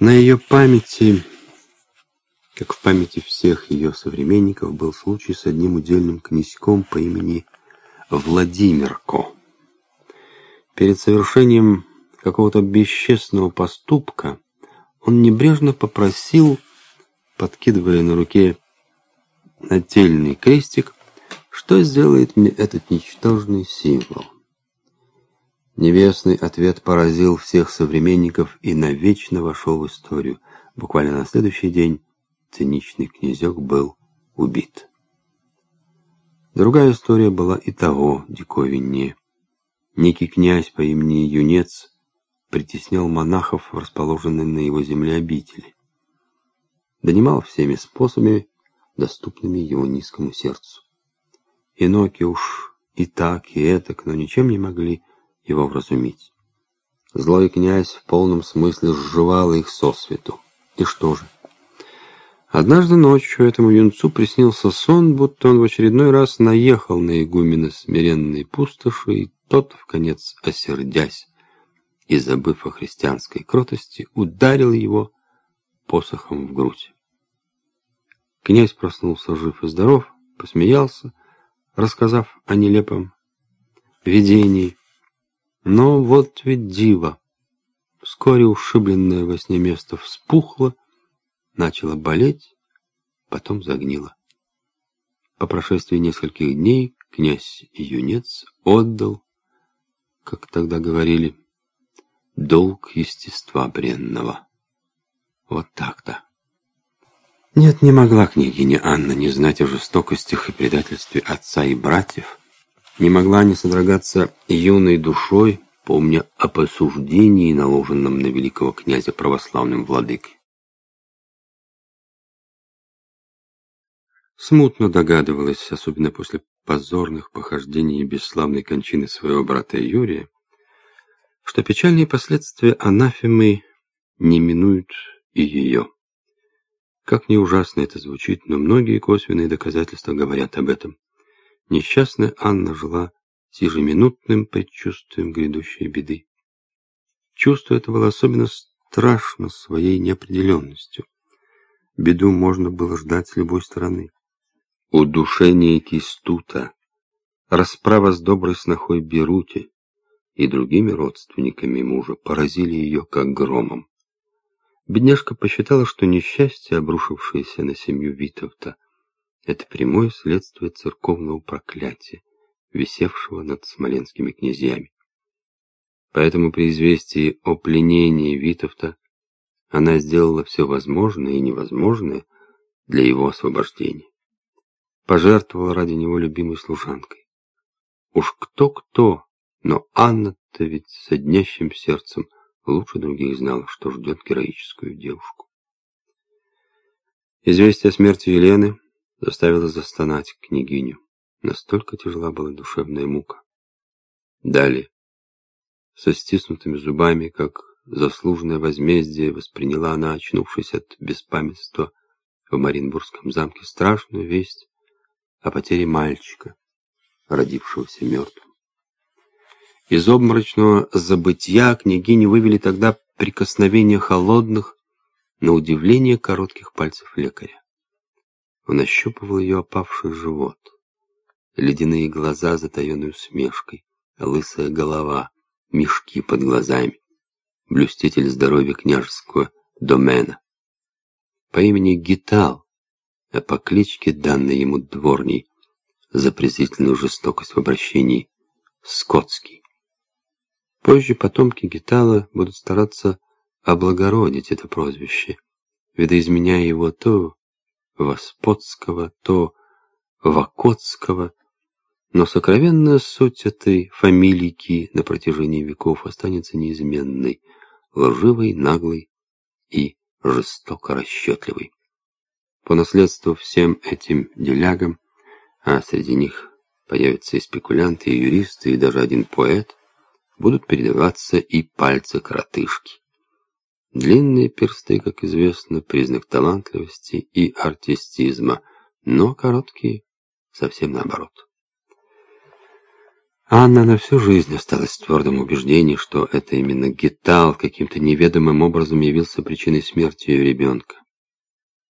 На ее памяти, как в памяти всех ее современников, был случай с одним удельным князьком по имени Владимирко. Перед совершением какого-то бесчестного поступка он небрежно попросил, подкидывая на руке нательный крестик, что сделает мне этот ничтожный символ. Небесный ответ поразил всех современников и навечно вошел в историю. Буквально на следующий день циничный князек был убит. Другая история была и того диковиннее. Некий князь по имени Юнец притеснял монахов, расположенные на его земле обители. Донимал всеми способами, доступными его низкому сердцу. Иноки уж и так, и этак, но ничем не могли его вразумить. Злой князь в полном смысле сживал их сосвету. И что же? Однажды ночью этому юнцу приснился сон, будто он в очередной раз наехал на игумена смиренной пустоши, и тот, в конец осердясь и забыв о христианской кротости, ударил его посохом в грудь. Князь проснулся жив и здоров, посмеялся, рассказав о нелепом видении, но вот ведь диво. Вскоре ушибленное во сне место вспухло, начало болеть, потом загнило. По прошествии нескольких дней князь Юнец отдал, как тогда говорили, долг естества бренного. Вот так-то. Нет, не могла княгиня Анна не знать о жестокостях и предательстве отца и братьев, не могла не содрогаться юной душой, помня о посуждении, наложенном на великого князя православным владыкой. Смутно догадывалась, особенно после позорных похождений и бесславной кончины своего брата Юрия, что печальные последствия анафемы не минуют и ее. Как ни ужасно это звучит, но многие косвенные доказательства говорят об этом. Несчастная Анна жила с ежеминутным предчувствием грядущей беды. Чувство это было особенно страшно своей неопределенностью. Беду можно было ждать с любой стороны. Удушение Кистута, расправа с доброй снохой Берути и другими родственниками мужа поразили ее как громом. Бедняжка посчитала, что несчастье, обрушившееся на семью Витовта, это прямое следствие церковного проклятия, висевшего над смоленскими князьями. Поэтому при известии о пленении Витовта она сделала все возможное и невозможное для его освобождения. Пожертвовала ради него любимой служанкой. Уж кто-кто, но Анна-то ведь с однящим сердцем лучше других знала, что ждет героическую девушку. Известие о смерти Елены заставила застонать княгиню. Настолько тяжела была душевная мука. Далее, со стиснутыми зубами, как заслуженное возмездие, восприняла она, очнувшись от беспамятства в Маринбургском замке, страшную весть о потере мальчика, родившегося мертвым. Из обморочного забытья княгини вывели тогда прикосновение холодных, на удивление коротких пальцев лекаря. Он ощупывал ее опавший живот. Ледяные глаза, затаенные усмешкой, лысая голова, мешки под глазами. Блюститель здоровья княжеского домена. По имени Гитал, а по кличке, данной ему дворней, за презрительную жестокость в обращении Скотский. Позже потомки Гитала будут стараться облагородить это прозвище, видоизменяя его то Воспотского, то Вакотского, но сокровенная суть этой фамилийки на протяжении веков останется неизменной, лживой, наглой и жестоко расчетливой. По наследству всем этим делягам, а среди них появятся и спекулянты, и юристы, и даже один поэт, будут передаваться и пальцы коротышки. Длинные персты, как известно, признак талантливости и артистизма, но короткие совсем наоборот. Анна на всю жизнь осталась в твердом убеждении, что это именно Гитал каким-то неведомым образом явился причиной смерти ее ребенка.